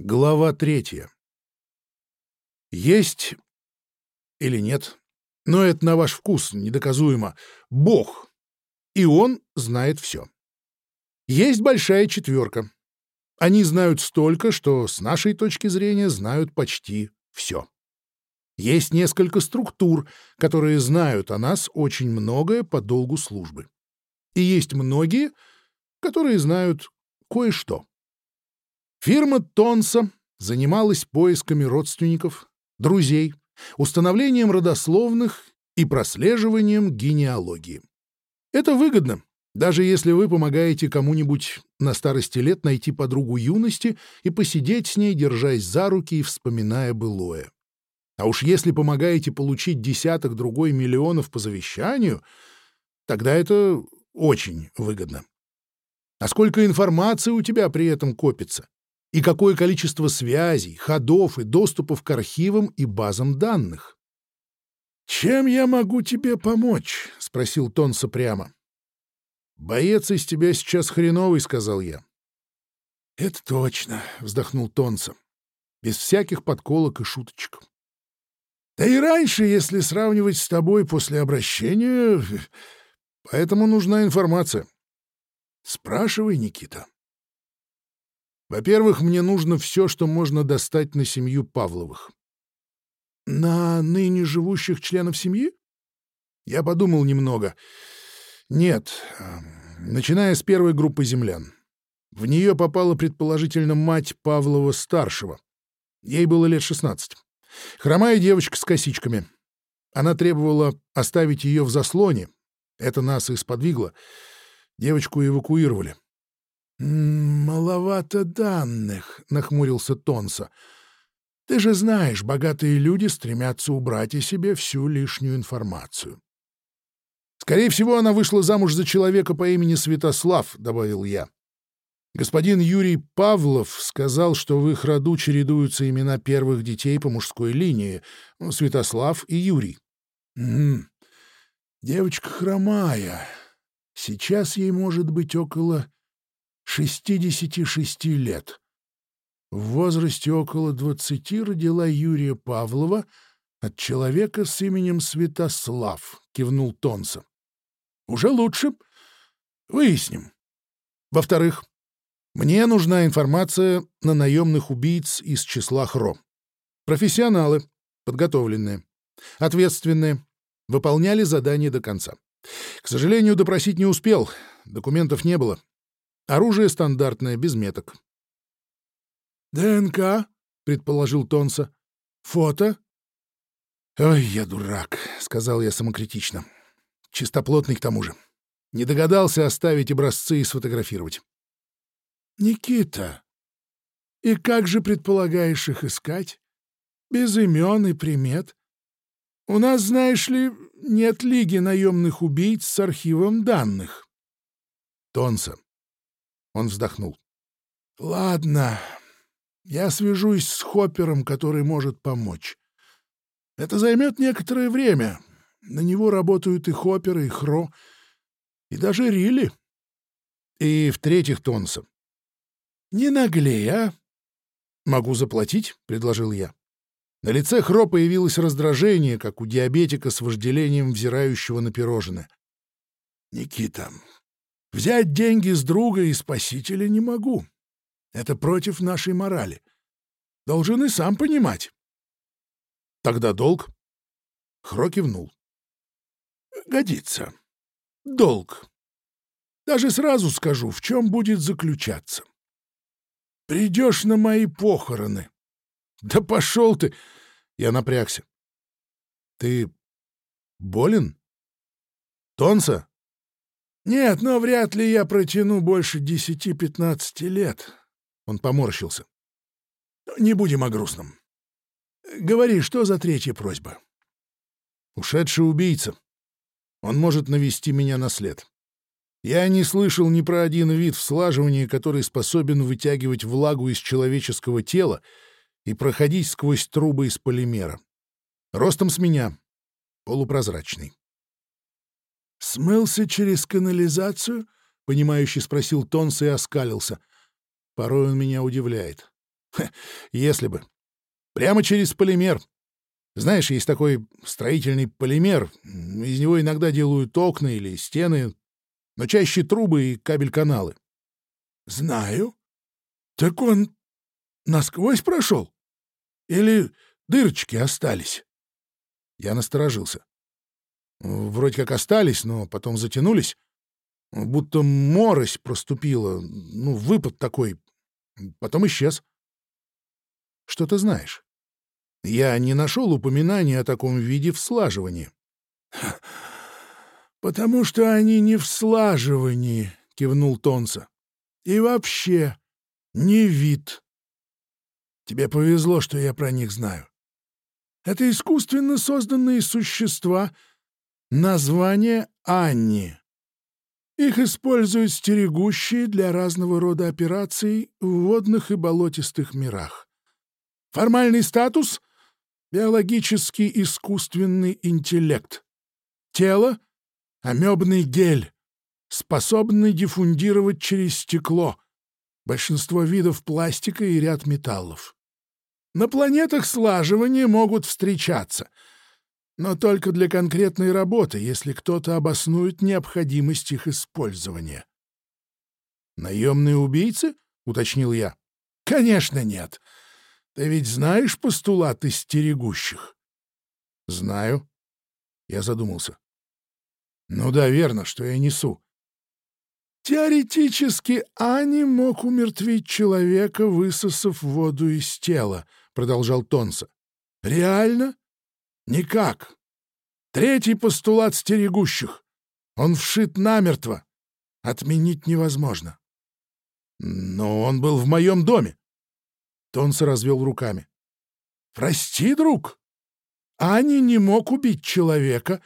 Глава третья. Есть или нет, но это на ваш вкус, недоказуемо, Бог, и Он знает все. Есть большая четверка. Они знают столько, что с нашей точки зрения знают почти все. Есть несколько структур, которые знают о нас очень многое по долгу службы. И есть многие, которые знают кое-что. Фирма Тонса занималась поисками родственников, друзей, установлением родословных и прослеживанием генеалогии. Это выгодно, даже если вы помогаете кому-нибудь на старости лет найти подругу юности и посидеть с ней, держась за руки и вспоминая былое. А уж если помогаете получить десяток другой миллионов по завещанию, тогда это очень выгодно. А сколько информации у тебя при этом копится? И какое количество связей, ходов и доступов к архивам и базам данных. «Чем я могу тебе помочь?» — спросил Тонса прямо. «Боец из тебя сейчас хреновый», — сказал я. «Это точно», — вздохнул Тонса, без всяких подколок и шуточек. «Да и раньше, если сравнивать с тобой после обращения, поэтому нужна информация. Спрашивай, Никита». Во-первых, мне нужно все, что можно достать на семью Павловых. На ныне живущих членов семьи? Я подумал немного. Нет, начиная с первой группы землян. В нее попала, предположительно, мать Павлова-старшего. Ей было лет 16. Хромая девочка с косичками. Она требовала оставить ее в заслоне. Это нас и сподвигло. Девочку эвакуировали. «Маловато данных», — нахмурился Тонса. «Ты же знаешь, богатые люди стремятся убрать из себе всю лишнюю информацию». «Скорее всего, она вышла замуж за человека по имени Святослав», — добавил я. Господин Юрий Павлов сказал, что в их роду чередуются имена первых детей по мужской линии — Святослав и Юрий. «Угу. Девочка хромая. Сейчас ей может быть около 66 лет. В возрасте около 20 родила Юрия Павлова от человека с именем Святослав, кивнул Тонса. Уже лучше. Выясним. Во-вторых, мне нужна информация на наемных убийц из числа ХРО. Профессионалы, подготовленные, ответственные, выполняли задание до конца. К сожалению, допросить не успел, документов не было. Оружие стандартное, без меток. «ДНК?» — предположил Тонса. «Фото?» «Ой, я дурак», — сказал я самокритично. «Чистоплотный к тому же. Не догадался оставить образцы и сфотографировать». «Никита, и как же предполагаешь их искать? Без имен и примет? У нас, знаешь ли, нет лиги наемных убийц с архивом данных». «Тонса, он вздохнул. «Ладно, я свяжусь с Хоппером, который может помочь. Это займет некоторое время. На него работают и Хоппер, и Хро, и даже Рилли. И в-третьих, Тонса. Не наглей, а?» «Могу заплатить», — предложил я. На лице Хро появилось раздражение, как у диабетика с вожделением, взирающего на пирожное. «Никита, Взять деньги с друга и спасителя не могу. Это против нашей морали. Должен и сам понимать. Тогда долг? Хро кивнул. Годится. Долг. Даже сразу скажу, в чем будет заключаться. Придешь на мои похороны. Да пошел ты! Я напрягся. Ты болен? Тонса? «Нет, но вряд ли я протяну больше десяти-пятнадцати лет». Он поморщился. «Не будем о грустном. Говори, что за третья просьба?» «Ушедший убийца. Он может навести меня на след. Я не слышал ни про один вид вслаживания, который способен вытягивать влагу из человеческого тела и проходить сквозь трубы из полимера. Ростом с меня, полупрозрачный. «Смылся через канализацию?» — понимающий спросил Тонс и оскалился. Порой он меня удивляет. Ха, если бы. Прямо через полимер. Знаешь, есть такой строительный полимер. Из него иногда делают окна или стены, но чаще трубы и кабель-каналы. — Знаю. Так он насквозь прошел? Или дырочки остались? Я насторожился. Вроде как остались, но потом затянулись. Будто морось проступила. Ну, выпад такой. Потом исчез. Что ты знаешь? Я не нашел упоминания о таком виде в слаживании. — Потому что они не в слаживании, — кивнул Тонца. — И вообще не вид. Тебе повезло, что я про них знаю. Это искусственно созданные существа, название Анни. Их используют стерегущие для разного рода операций в водных и болотистых мирах. Формальный статус — биологический искусственный интеллект. Тело — амебный гель, способный диффундировать через стекло, большинство видов пластика и ряд металлов. На планетах слаживания могут встречаться — но только для конкретной работы, если кто-то обоснует необходимость их использования. «Наемные убийцы?» — уточнил я. «Конечно нет. Ты ведь знаешь постулаты стерегущих?» «Знаю». Я задумался. «Ну да, верно, что я несу». «Теоретически Ани мог умертвить человека, высосав воду из тела», — продолжал Тонса. «Реально? Никак. Третий постулат стерегущих. Он вшит намертво. Отменить невозможно. Но он был в моем доме. Тонс развел руками. Прости, друг. Ани не мог убить человека,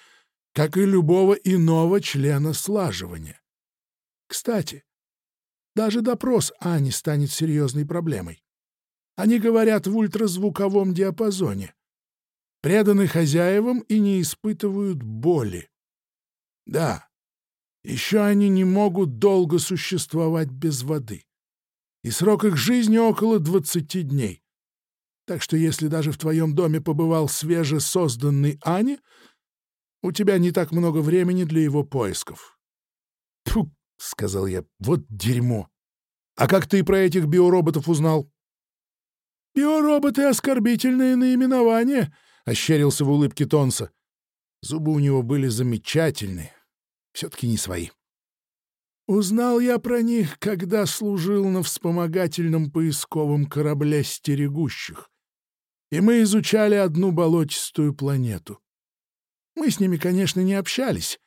как и любого иного члена слаживания. Кстати, даже допрос Ани станет серьезной проблемой. Они говорят в ультразвуковом диапазоне преданы хозяевам и не испытывают боли. Да, еще они не могут долго существовать без воды. И срок их жизни около двадцати дней. Так что если даже в твоем доме побывал свежесозданный Ани, у тебя не так много времени для его поисков. — Фу, — сказал я, — вот дерьмо. А как ты про этих биороботов узнал? — Биороботы — оскорбительное наименование, — ощерился в улыбке Тонса. Зубы у него были замечательные, все-таки не свои. Узнал я про них, когда служил на вспомогательном поисковом корабле стерегущих. И мы изучали одну болотистую планету. Мы с ними, конечно, не общались.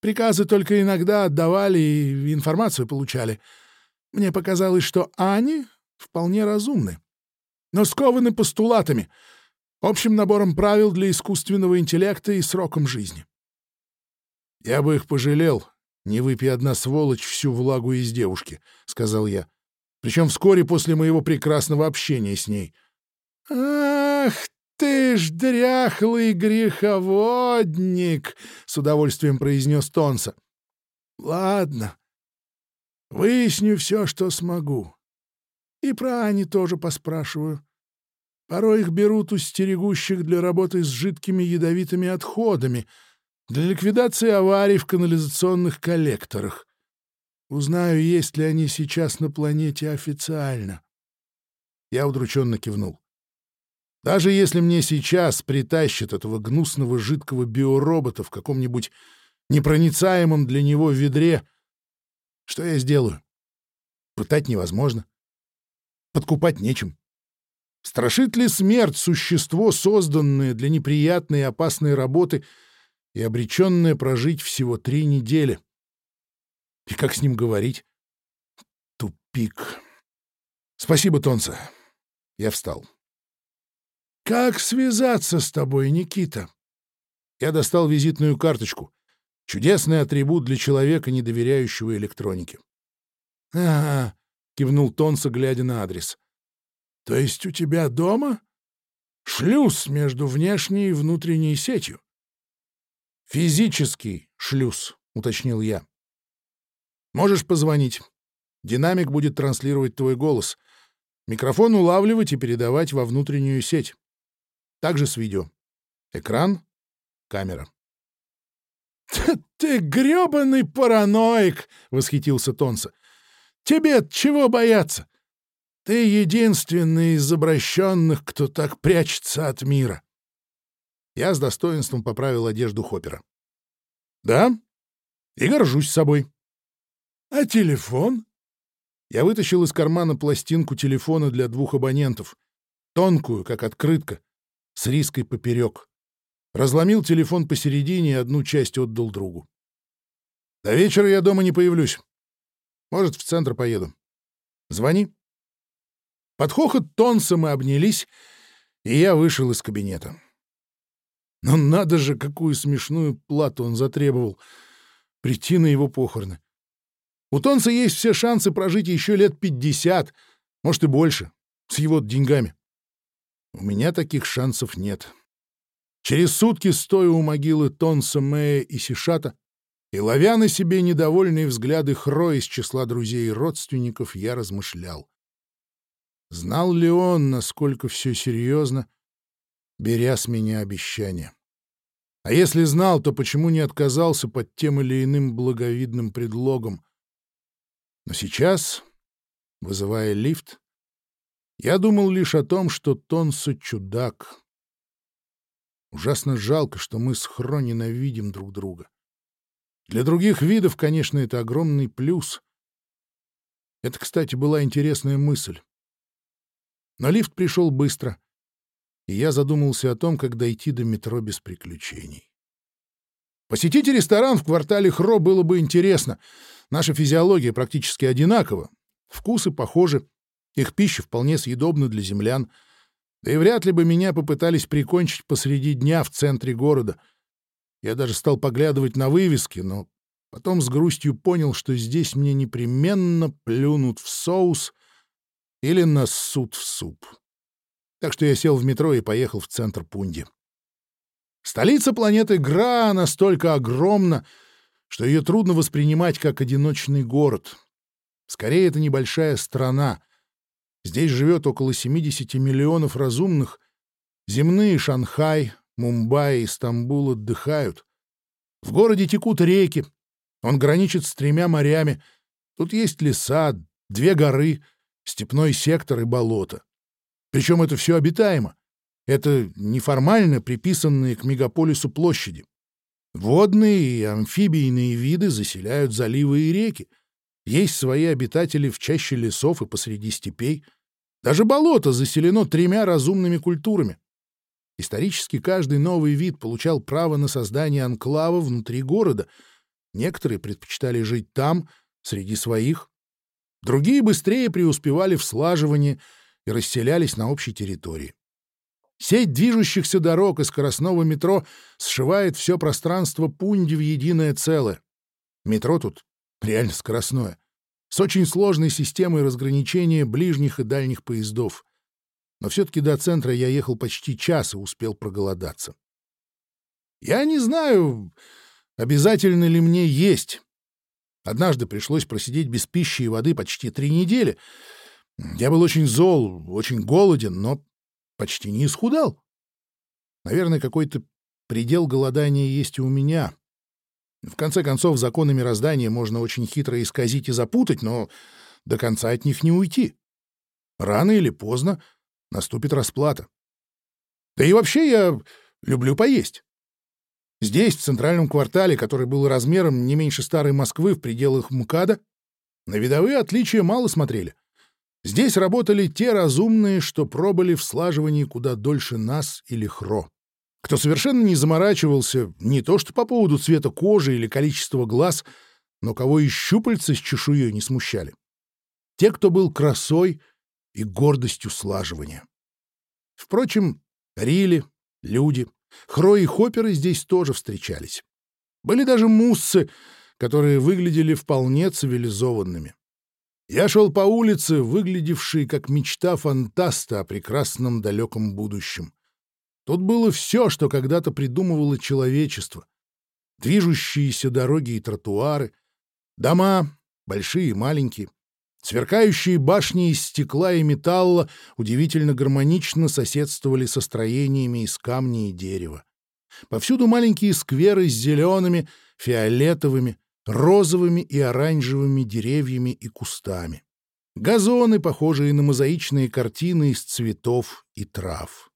Приказы только иногда отдавали и информацию получали. Мне показалось, что они вполне разумны, но скованы постулатами — общим набором правил для искусственного интеллекта и сроком жизни. «Я бы их пожалел, не выпей одна сволочь всю влагу из девушки», — сказал я. Причем вскоре после моего прекрасного общения с ней. «Ах ты ж дряхлый греховодник!» — с удовольствием произнес Тонса. «Ладно, выясню все, что смогу. И про Ани тоже поспрашиваю. Порой их берут у стерегущих для работы с жидкими ядовитыми отходами, для ликвидации аварий в канализационных коллекторах. Узнаю, есть ли они сейчас на планете официально. Я удрученно кивнул. Даже если мне сейчас притащат этого гнусного жидкого биоробота в каком-нибудь непроницаемом для него ведре, что я сделаю? Пытать невозможно. Подкупать нечем. Страшит ли смерть существо, созданное для неприятной и опасной работы и обреченное прожить всего три недели? И как с ним говорить? Тупик. Спасибо, Тонца. Я встал. «Как связаться с тобой, Никита?» Я достал визитную карточку. Чудесный атрибут для человека, не доверяющего электронике. «Ага», — кивнул Тонса, глядя на адрес. То есть у тебя дома шлюз между внешней и внутренней сетью? Физический шлюз, уточнил я. Можешь позвонить. Динамик будет транслировать твой голос. Микрофон улавливать и передавать во внутреннюю сеть. Также с видео. Экран, камера. «Ты грёбаный параноик!» — восхитился Тонса. «Тебе чего бояться? Ты единственный из обращенных, кто так прячется от мира». Я с достоинством поправил одежду Хоппера. «Да, и горжусь собой». «А телефон?» Я вытащил из кармана пластинку телефона для двух абонентов, тонкую, как открытка, с риской поперек. Разломил телефон посередине и одну часть отдал другу. До вечера я дома не появлюсь. Может, в центр поеду. Звони. Под хохот Тонса мы обнялись, и я вышел из кабинета. Но надо же, какую смешную плату он затребовал. Прийти на его похороны. У Тонса есть все шансы прожить еще лет пятьдесят, может и больше, с его деньгами. У меня таких шансов нет. Через сутки, стоя у могилы Тонса, Мэя и Сишата, и ловя на себе недовольные взгляды Хро из числа друзей и родственников, я размышлял. Знал ли он, насколько все серьезно, беря с меня обещание? А если знал, то почему не отказался под тем или иным благовидным предлогом? Но сейчас, вызывая лифт, я думал лишь о том, что Тонсо чудак — Ужасно жалко, что мы с Хро ненавидим друг друга. Для других видов, конечно, это огромный плюс. Это, кстати, была интересная мысль. Но лифт пришел быстро, и я задумался о том, как дойти до метро без приключений. Посетить ресторан в квартале Хро было бы интересно. Наша физиология практически одинакова. Вкусы похожи, их пища вполне съедобна для землян — да и вряд ли бы меня попытались прикончить посреди дня в центре города. Я даже стал поглядывать на вывески, но потом с грустью понял, что здесь мне непременно плюнут в соус или нассут в суп. Так что я сел в метро и поехал в центр Пунди. Столица планеты Гра настолько огромна, что ее трудно воспринимать как одиночный город. Скорее, это небольшая страна — Здесь живет около 70 миллионов разумных. Земные Шанхай, Мумбаи и Стамбул отдыхают. В городе текут реки. Он граничит с тремя морями. Тут есть леса, две горы, степной сектор и болото. Причем это все обитаемо. Это неформально приписанные к мегаполису площади. Водные и амфибийные виды заселяют заливы и реки. Есть свои обитатели в чаще лесов и посреди степей. Даже болото заселено тремя разумными культурами. Исторически каждый новый вид получал право на создание анклава внутри города. Некоторые предпочитали жить там, среди своих. Другие быстрее преуспевали в слаживании и расселялись на общей территории. Сеть движущихся дорог и скоростного метро сшивает все пространство Пунди в единое целое. Метро тут реально скоростное, с очень сложной системой разграничения ближних и дальних поездов. Но все-таки до центра я ехал почти час и успел проголодаться. Я не знаю, обязательно ли мне есть. Однажды пришлось просидеть без пищи и воды почти три недели. Я был очень зол, очень голоден, но почти не исхудал. Наверное, какой-то предел голодания есть и у меня. В конце концов, законы мироздания можно очень хитро исказить и запутать, но до конца от них не уйти. Рано или поздно наступит расплата. Да и вообще я люблю поесть. Здесь, в центральном квартале, который был размером не меньше старой Москвы в пределах МКАДа, на видовые отличия мало смотрели. Здесь работали те разумные, что пробыли в слаживании куда дольше нас или Хро кто совершенно не заморачивался не то что по поводу цвета кожи или количества глаз, но кого и щупальца с чешуей не смущали. Те, кто был красой и гордостью слаживания. Впрочем, Рили, люди, Хро и Хопперы здесь тоже встречались. Были даже муссы, которые выглядели вполне цивилизованными. Я шел по улице, выглядевшей как мечта фантаста о прекрасном далеком будущем. Тут было все, что когда-то придумывало человечество. Движущиеся дороги и тротуары, дома, большие и маленькие, Сверкающие башни из стекла и металла удивительно гармонично соседствовали со строениями из камня и дерева. Повсюду маленькие скверы с зелеными, фиолетовыми, розовыми и оранжевыми деревьями и кустами. Газоны, похожие на мозаичные картины из цветов и трав.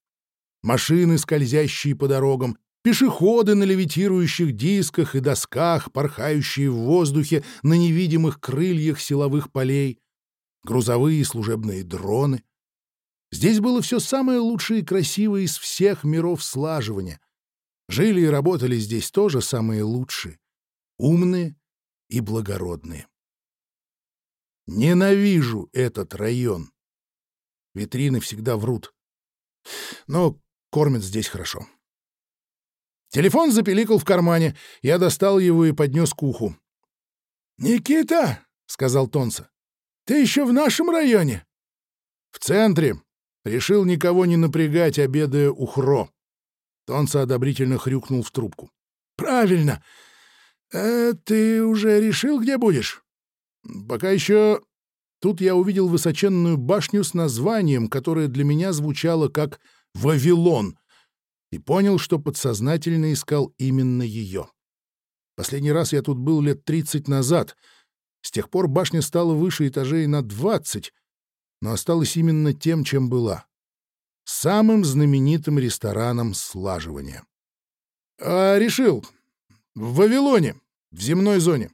Машины, скользящие по дорогам, пешеходы на левитирующих дисках и досках, порхающие в воздухе на невидимых крыльях силовых полей, грузовые и служебные дроны. Здесь было все самое лучшее и красивое из всех миров слаживания. Жили и работали здесь тоже самые лучшие, умные и благородные. Ненавижу этот район. Витрины всегда врут. Но кормят здесь хорошо. Телефон запеликал в кармане. Я достал его и поднес к уху. «Никита!» — сказал Тонса. «Ты еще в нашем районе?» «В центре. Решил никого не напрягать, обедая у Хро». Тонса одобрительно хрюкнул в трубку. «Правильно. Э, ты уже решил, где будешь?» «Пока еще...» Тут я увидел высоченную башню с названием, которое для меня звучало как «Вавилон», и понял, что подсознательно искал именно ее. Последний раз я тут был лет 30 назад. С тех пор башня стала выше этажей на 20, но осталась именно тем, чем была. Самым знаменитым рестораном слаживания. А решил. В Вавилоне, в земной зоне.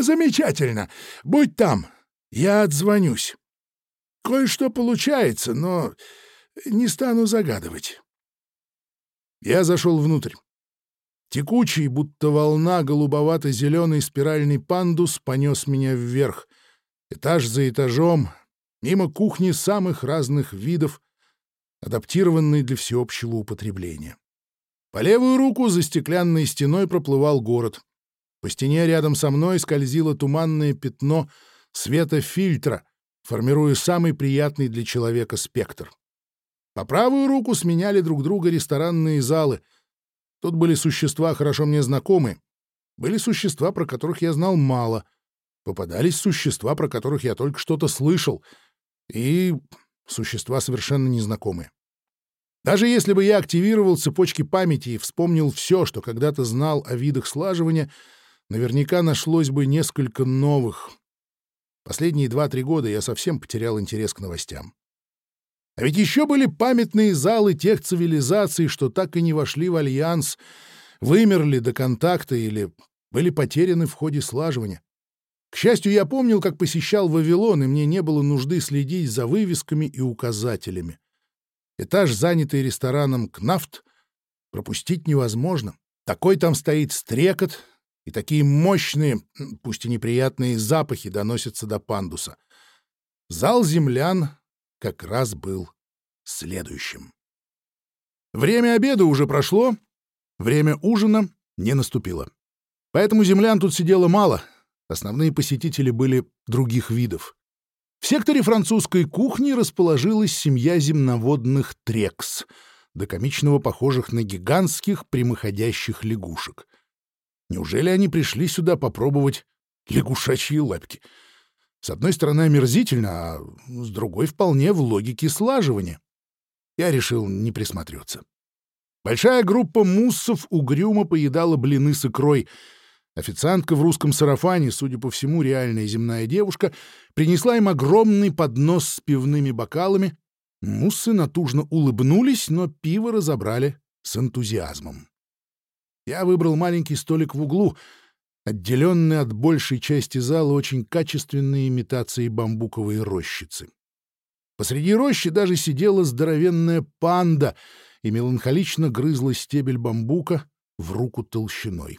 Замечательно. Будь там. Я отзвонюсь. Кое-что получается, но не стану загадывать. Я зашел внутрь. Текучий, будто волна, голубовато-зеленый спиральный пандус понес меня вверх, этаж за этажом, мимо кухни самых разных видов, адаптированной для всеобщего употребления. По левую руку за стеклянной стеной проплывал город. По стене рядом со мной скользило туманное пятно света фильтра, формируя самый приятный для человека спектр. По правую руку сменяли друг друга ресторанные залы. Тут были существа, хорошо мне знакомые. Были существа, про которых я знал мало. Попадались существа, про которых я только что-то слышал. И существа совершенно незнакомые. Даже если бы я активировал цепочки памяти и вспомнил все, что когда-то знал о видах слаживания, наверняка нашлось бы несколько новых. Последние два-три года я совсем потерял интерес к новостям. А ведь еще были памятные залы тех цивилизаций, что так и не вошли в альянс, вымерли до контакта или были потеряны в ходе слаживания. К счастью, я помнил, как посещал Вавилон, и мне не было нужды следить за вывесками и указателями. Этаж, занятый рестораном «Кнафт», пропустить невозможно. Такой там стоит стрекот, и такие мощные, пусть и неприятные запахи доносятся до пандуса. Зал землян как раз был следующим. Время обеда уже прошло, время ужина не наступило. Поэтому землян тут сидело мало, основные посетители были других видов. В секторе французской кухни расположилась семья земноводных трекс, до комичного похожих на гигантских прямоходящих лягушек. Неужели они пришли сюда попробовать лягушачьи лапки — с одной стороны омерзительно, а с другой вполне в логике слаживания. Я решил не присматриваться. Большая группа муссов угрюмо поедала блины с икрой. Официантка в русском сарафане, судя по всему, реальная земная девушка, принесла им огромный поднос с пивными бокалами. Муссы натужно улыбнулись, но пиво разобрали с энтузиазмом. Я выбрал маленький столик в углу — отделенный от большей части зала очень качественной имитацией бамбуковой рощицы. Посреди рощи даже сидела здоровенная панда и меланхолично грызла стебель бамбука в руку толщиной.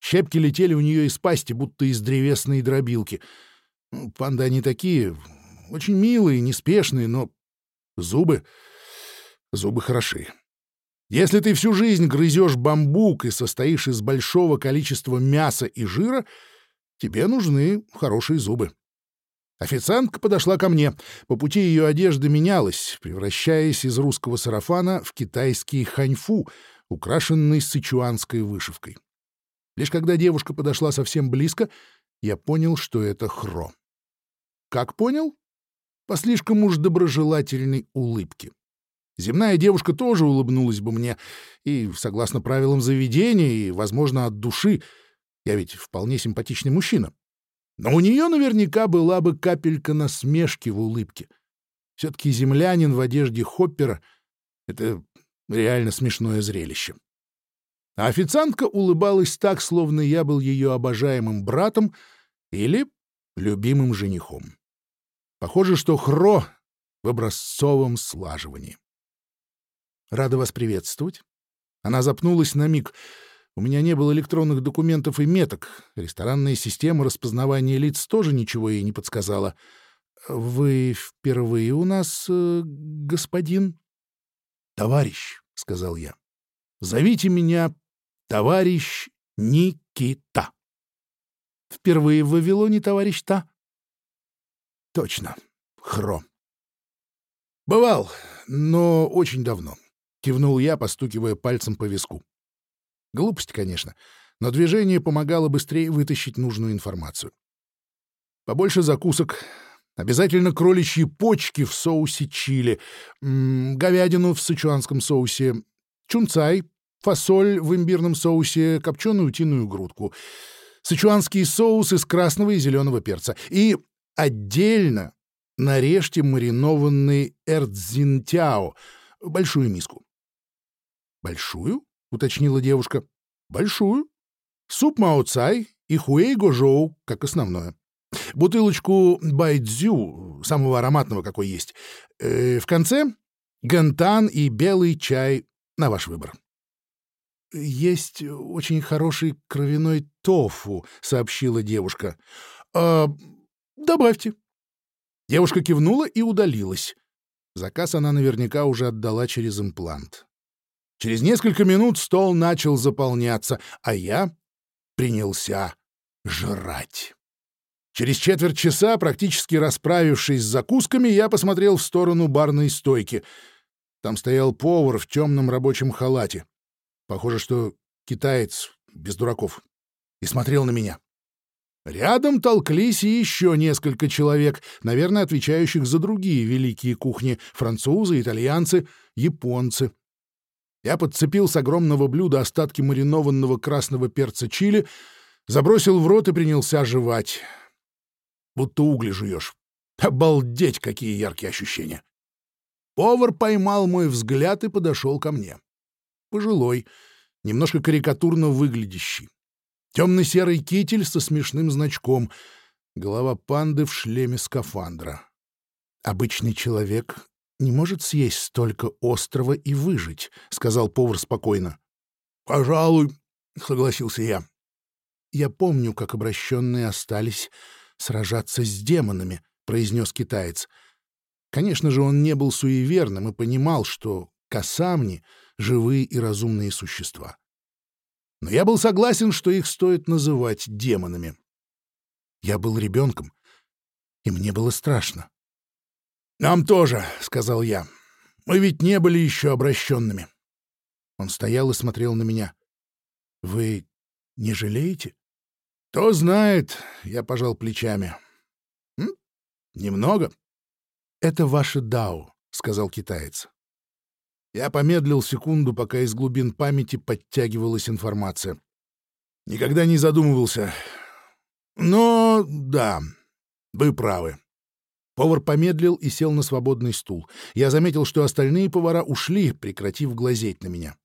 Щепки летели у нее из пасти, будто из древесной дробилки. Ну, панды они такие, очень милые, неспешные, но зубы... зубы хороши. Если ты всю жизнь грызешь бамбук и состоишь из большого количества мяса и жира, тебе нужны хорошие зубы. Официантка подошла ко мне. По пути ее одежда менялась, превращаясь из русского сарафана в китайский ханьфу, украшенный сычуанской вышивкой. Лишь когда девушка подошла совсем близко, я понял, что это Хро. как понял? По слишком уж доброжелательной улыбке. Земная девушка тоже улыбнулась бы мне, и, согласно правилам заведения, и, возможно, от души. Я ведь вполне симпатичный мужчина. Но у нее наверняка была бы капелька насмешки в улыбке. Все-таки землянин в одежде Хоппера — это реально смешное зрелище. А официантка улыбалась так, словно я был ее обожаемым братом или любимым женихом. Похоже, что Хро в образцовом слаживании. Рада вас приветствовать. Она запнулась на миг. У меня не было электронных документов и меток. Ресторанная система распознавания лиц тоже ничего ей не подсказала. Вы впервые у нас, э, господин? Товарищ, — сказал я. Зовите меня товарищ Никита. Впервые в Вавилоне, товарищ Та? Точно, Хро. Бывал, но очень давно. — кивнул я, постукивая пальцем по виску. Глупость, конечно, но движение помогало быстрее вытащить нужную информацию. Побольше закусок, обязательно кроличьи почки в соусе чили, м -м, говядину в сычуанском соусе, чунцай, фасоль в имбирном соусе, копченую утиную грудку, сычуанский соус из красного и зеленого перца и отдельно нарежьте маринованный эрдзинтяо, большую миску. «Большую?» — уточнила девушка. «Большую. Суп маоцай и хуэй гожоу, как основное. Бутылочку байдзю, самого ароматного, какой есть. Э, в конце — гантан и белый чай на ваш выбор». «Есть очень хороший кровяной тофу», — сообщила девушка. «А, добавьте». Девушка кивнула и удалилась. Заказ она наверняка уже отдала через имплант. Через несколько минут стол начал заполняться, а я принялся жрать. Через четверть часа, практически расправившись с закусками, я посмотрел в сторону барной стойки. Там стоял повар в темном рабочем халате. Похоже, что китаец, без дураков, и смотрел на меня. Рядом толклись еще несколько человек, наверное, отвечающих за другие великие кухни — французы, итальянцы, японцы. Я подцепил с огромного блюда остатки маринованного красного перца чили, забросил в рот и принялся жевать. Будто угли жуешь. Обалдеть, какие яркие ощущения! Повар поймал мой взгляд и подошел ко мне. Пожилой, немножко карикатурно выглядящий. Темно-серый китель со смешным значком, голова панды в шлеме скафандра. Обычный человек не может съесть столько острова и выжить», — сказал повар спокойно. «Пожалуй», — согласился я. «Я помню, как обращенные остались сражаться с демонами», — произнес китаец. Конечно же, он не был суеверным и понимал, что касамни — живые и разумные существа. Но я был согласен, что их стоит называть демонами. Я был ребенком, и мне было страшно. «Нам тоже», — сказал я. «Мы ведь не были еще обращенными». Он стоял и смотрел на меня. «Вы не жалеете?» «Кто знает», — я пожал плечами. «М? «Немного». «Это ваше дао», — сказал китаец. Я помедлил секунду, пока из глубин памяти подтягивалась информация. Никогда не задумывался. Но да, вы правы. Повар помедлил и сел на свободный стул. Я заметил, что остальные повара ушли, прекратив глазеть на меня.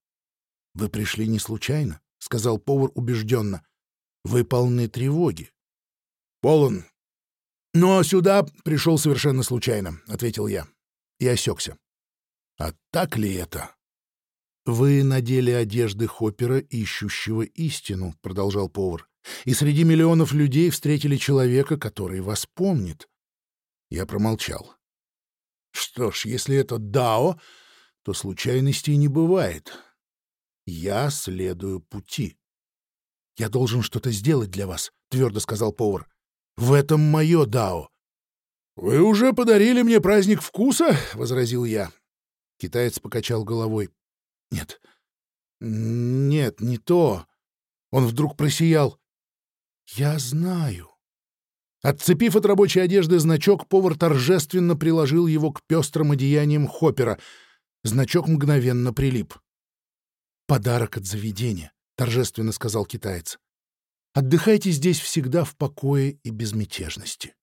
«Вы пришли не случайно», — сказал повар убежденно. «Вы полны тревоги». «Полон. Но сюда пришел совершенно случайно», — ответил я. И осекся. «А так ли это?» «Вы надели одежды Хоппера, ищущего истину», — продолжал повар. «И среди миллионов людей встретили человека, который вас помнит. Я промолчал. Что ж, если это Дао, то случайностей не бывает. Я следую пути. «Я должен что-то сделать для вас», — твердо сказал повар. «В этом мое Дао». «Вы уже подарили мне праздник вкуса?» — возразил я. Китаец покачал головой. «Нет, нет, не то». Он вдруг просиял. «Я знаю. Отцепив от рабочей одежды значок, повар торжественно приложил его к пестрым одеяниям Хоппера. Значок мгновенно прилип. «Подарок от заведения», — торжественно сказал китаец. «Отдыхайте здесь всегда в покое и безмятежности».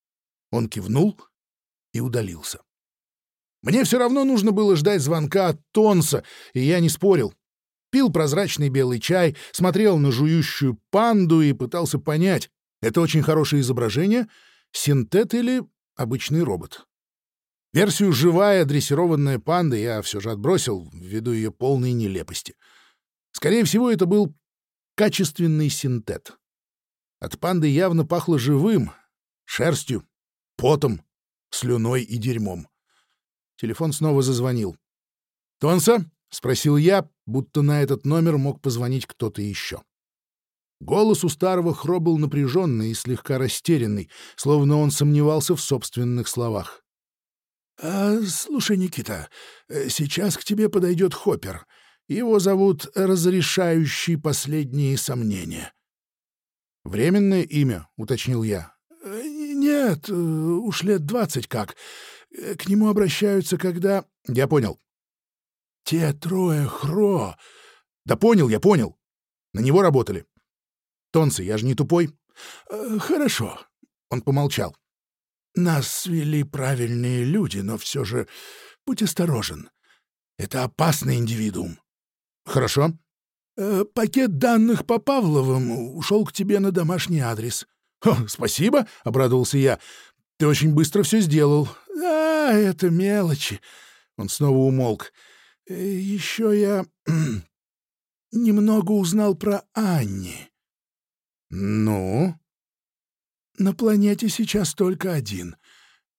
Он кивнул и удалился. Мне все равно нужно было ждать звонка от Тонса, и я не спорил. Пил прозрачный белый чай, смотрел на жующую панду и пытался понять, это очень хорошее изображение, синтет или обычный робот. Версию «живая» дрессированная панда я все же отбросил ввиду ее полной нелепости. Скорее всего, это был качественный синтет. От панды явно пахло живым, шерстью, потом, слюной и дерьмом. Телефон снова зазвонил. «Тонса?» — спросил я, будто на этот номер мог позвонить кто-то еще. Голос у старого Хро был напряженный и слегка растерянный, словно он сомневался в собственных словах. «А, «Слушай, Никита, э, сейчас к тебе подойдет Хоппер. Его зовут Разрешающий последние сомнения». «Временное имя», — уточнил я. Э, «Нет, э, уж лет двадцать как. К нему обращаются, когда...» «Я понял». «Те трое Хро...» «Да понял, я понял. На него работали. Тонцы, я же не тупой. Э, хорошо. Он помолчал. Нас свели правильные люди, но все же будь осторожен. Это опасный индивидуум. Хорошо. Э, пакет данных по Павловым ушел к тебе на домашний адрес. Спасибо, обрадовался я. Ты очень быстро все сделал. А, это мелочи. Он снова умолк. Э, Еще я немного узнал про Анни. «Ну?» «На планете сейчас только один.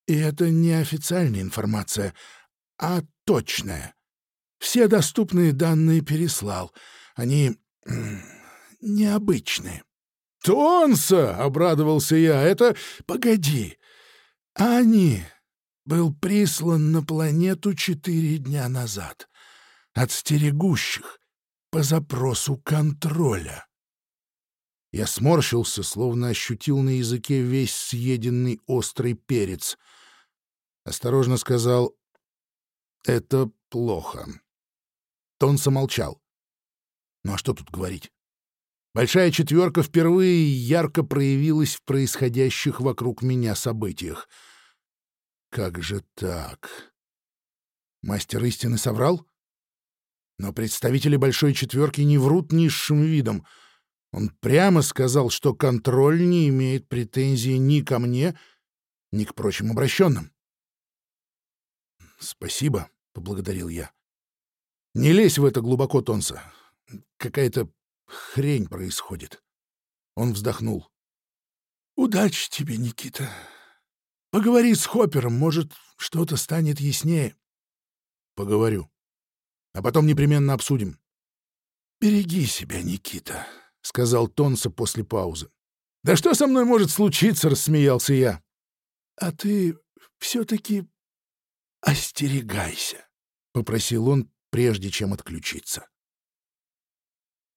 И это не официальная информация, а точная. Все доступные данные переслал. Они необычные». «Тонса!» — обрадовался я. «Это...» «Погоди. Они был прислан на планету четыре дня назад. От стерегущих по запросу контроля. Я сморщился, словно ощутил на языке весь съеденный острый перец. Осторожно сказал «Это плохо». Тон замолчал. Ну а что тут говорить? Большая четверка впервые ярко проявилась в происходящих вокруг меня событиях. Как же так? Мастер истины соврал? Но представители Большой четверки не врут низшим видом — он прямо сказал, что контроль не имеет претензий ни ко мне, ни к прочим обращенным. «Спасибо», — поблагодарил я. «Не лезь в это глубоко, Тонса. Какая-то хрень происходит». Он вздохнул. «Удачи тебе, Никита. Поговори с Хоппером, может, что-то станет яснее». «Поговорю. А потом непременно обсудим». «Береги себя, Никита». — сказал Тонса после паузы. «Да что со мной может случиться?» — рассмеялся я. «А ты все-таки остерегайся», — попросил он, прежде чем отключиться.